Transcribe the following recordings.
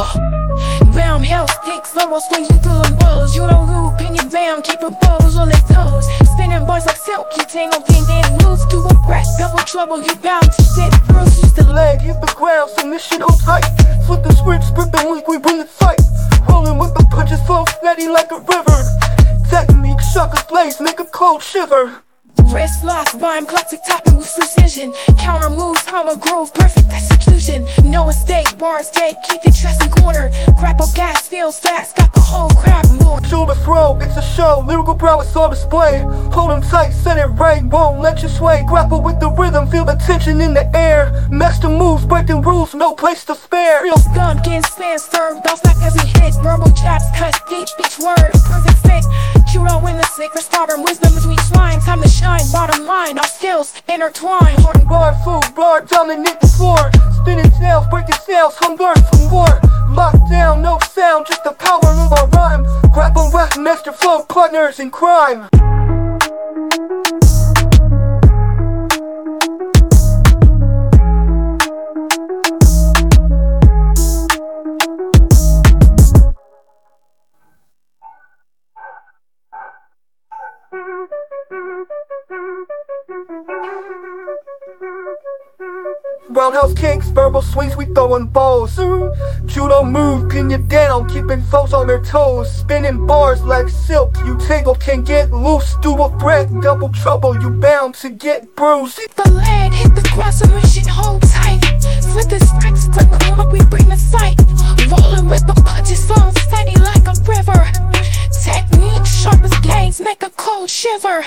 Roundhouse kicks, almost swings through the walls. You don't loop in your down, keep your balls on their toes. Spinning bars like silk, you tangle, ping, and lose to a breath. Double trouble, you bound to sit. Bruises the leg, hit the ground, shit hold tight. Flip the script, script the link, we bring the fight. Rolling with the punches, flow steady like a river. Technique, shockers blaze, make a cold shiver. Wrist lock, rhyme, classic topping with precision. Counter moves, hammer groove, perfect No mistake, bars dead, keep the chest in corner. Grapple gas, feels fast, got the whole crowd more. Shoulder throw, it's a show, lyrical prowess on display. Hold 'em tight, set it right, won't let you sway. Grapple with the rhythm, feel the tension in the air. Master moves, breaking rules, no place to spare. Real skunk, in span, stir, bounce back as he hit. Verbal jabs, cut each word, perfect fit. Hero in the sacred stardom, wisdom between swine. Time to shine, bottom line, our skills intertwine. Horton bar, food, bar, dominate the floor. Spinning tails, breaking sails, hunger for more. Lockdown, no sound, just the power of our rhyme. Grapple rap, master flow, partners in crime. Roundhouse kicks, verbal swings, we throwing balls. Judo move, pin you down, keeping foes on their toes. Spinning bars like silk, you tangle can get loose. Do a threat, double trouble, you bound to get bruised. Hit the lead, hit the cross, submission, hold tight. Flip the strikes, to the we bring the sight. Rolling with the punches, flow steady like a river. Technique, sharp as blades, make a cold shiver.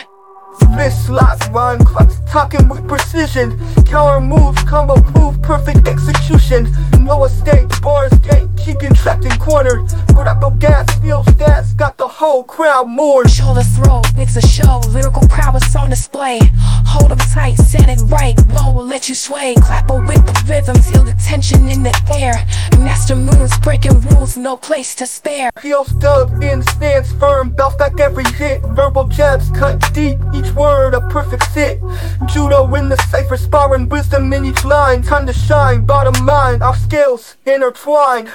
Wrist locks, rhyme clocks, talking with precision. Counter moves, combo proof, perfect execution. No escape, bars gate, keep you trapped and cornered. Grapple gas, feel stats, got the whole crowd moored. Shoulder throw, it's a show, lyrical prowess on display. Hold them tight, set it right, will let you sway. Clap a whip the rhythm, feel the tension in the air. Master moves, breaking rules, no place to spare. Heel stub in stance firm, bounce back every hit. Verbal jabs cut deep, each word a perfect fit. Judo in the cipher, sparring wisdom in each line. Time to shine, bottom line, our skills intertwined.